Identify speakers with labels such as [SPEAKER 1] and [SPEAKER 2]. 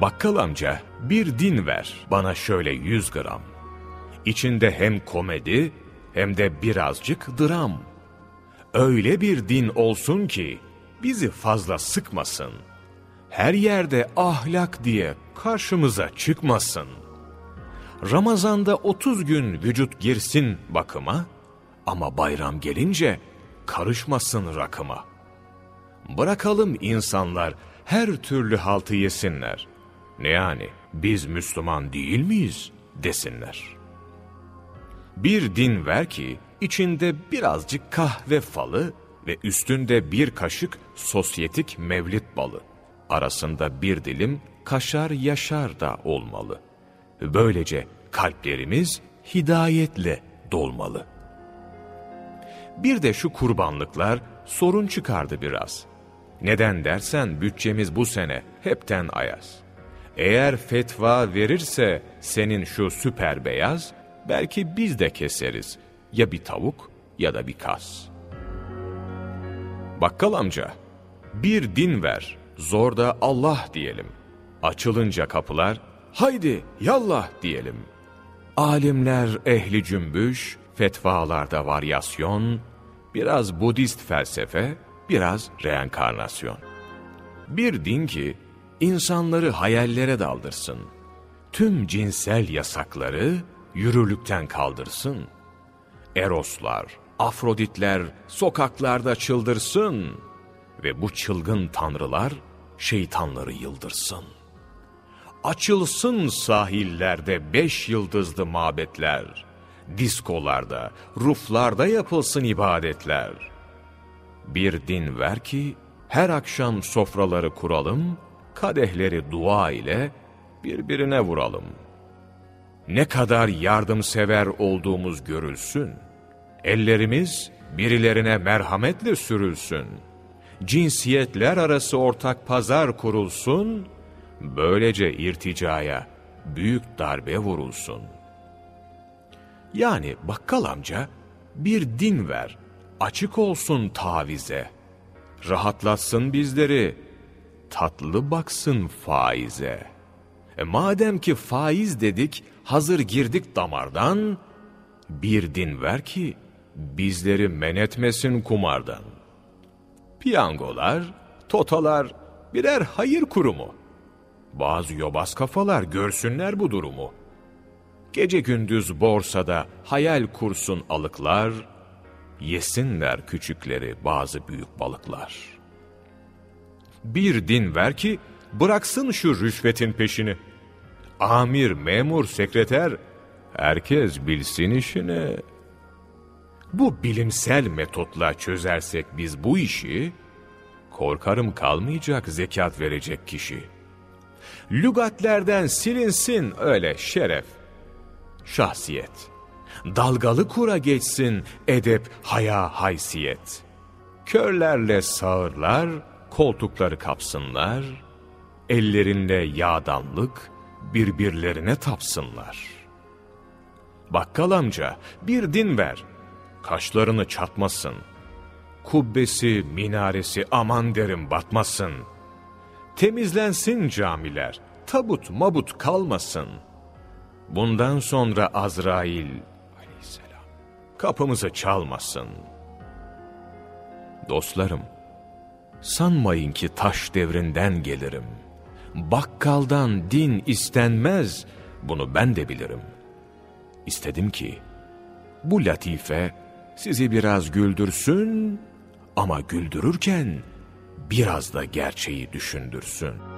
[SPEAKER 1] Bakkal amca bir din ver bana şöyle yüz gram. İçinde hem komedi hem de birazcık dram. Öyle bir din olsun ki bizi fazla sıkmasın. Her yerde ahlak diye karşımıza çıkmasın. Ramazanda 30 gün vücut girsin bakıma ama bayram gelince karışmasın rakıma. Bırakalım insanlar her türlü haltı yesinler. Ne yani biz Müslüman değil miyiz desinler. Bir din ver ki içinde birazcık kahve falı ve üstünde bir kaşık sosyetik mevlit balı. Arasında bir dilim kaşar yaşar da olmalı. Böylece kalplerimiz hidayetle dolmalı. Bir de şu kurbanlıklar sorun çıkardı biraz. Neden dersen bütçemiz bu sene hepten ayaz. Eğer fetva verirse senin şu süper beyaz, belki biz de keseriz. Ya bir tavuk ya da bir kas. Bakkal amca, bir din ver, zor da Allah diyelim. Açılınca kapılar, haydi yallah diyelim. Alimler ehli cümbüş, fetvalarda varyasyon, biraz Budist felsefe, biraz reenkarnasyon. Bir din ki insanları hayallere daldırsın. Tüm cinsel yasakları yürürlükten kaldırsın. Eroslar, Afroditler sokaklarda çıldırsın ve bu çılgın tanrılar şeytanları yıldırsın. Açılsın sahillerde beş yıldızlı mabetler, diskolarda, ruflarda yapılsın ibadetler. Bir din ver ki her akşam sofraları kuralım, kadehleri dua ile birbirine vuralım. Ne kadar yardımsever olduğumuz görülsün. Ellerimiz birilerine merhametle sürülsün. Cinsiyetler arası ortak pazar kurulsun, böylece irticaya büyük darbe vurulsun. Yani bakkal amca bir din ver, açık olsun tavize. Rahatlatsın bizleri, tatlı baksın faize. E madem ki faiz dedik, hazır girdik damardan, bir din ver ki bizleri men etmesin kumardan. Piyangolar, totalar birer hayır kurumu. Bazı yobaz kafalar görsünler bu durumu. Gece gündüz borsada hayal kursun alıklar, yesinler küçükleri bazı büyük balıklar. Bir din ver ki bıraksın şu rüşvetin peşini. Amir, memur, sekreter, herkes bilsin işini. Bu bilimsel metotla çözersek biz bu işi, korkarım kalmayacak zekat verecek kişi. Lügatlerden silinsin öyle şeref, şahsiyet. Dalgalı kura geçsin edep, haya, haysiyet. Körlerle sağırlar, koltukları kapsınlar, ellerinde yağdanlık birbirlerine tapsınlar. Bakkal amca bir din ver, kaşlarını çatmasın. Kubbesi, minaresi aman derim batmasın. Temizlensin camiler, tabut mabut kalmasın. Bundan sonra Azrail kapımızı çalmasın. Dostlarım, sanmayın ki taş devrinden gelirim. Bakkaldan din istenmez, bunu ben de bilirim. İstedim ki, bu latife sizi biraz güldürsün ama güldürürken biraz da gerçeği düşündürsün.''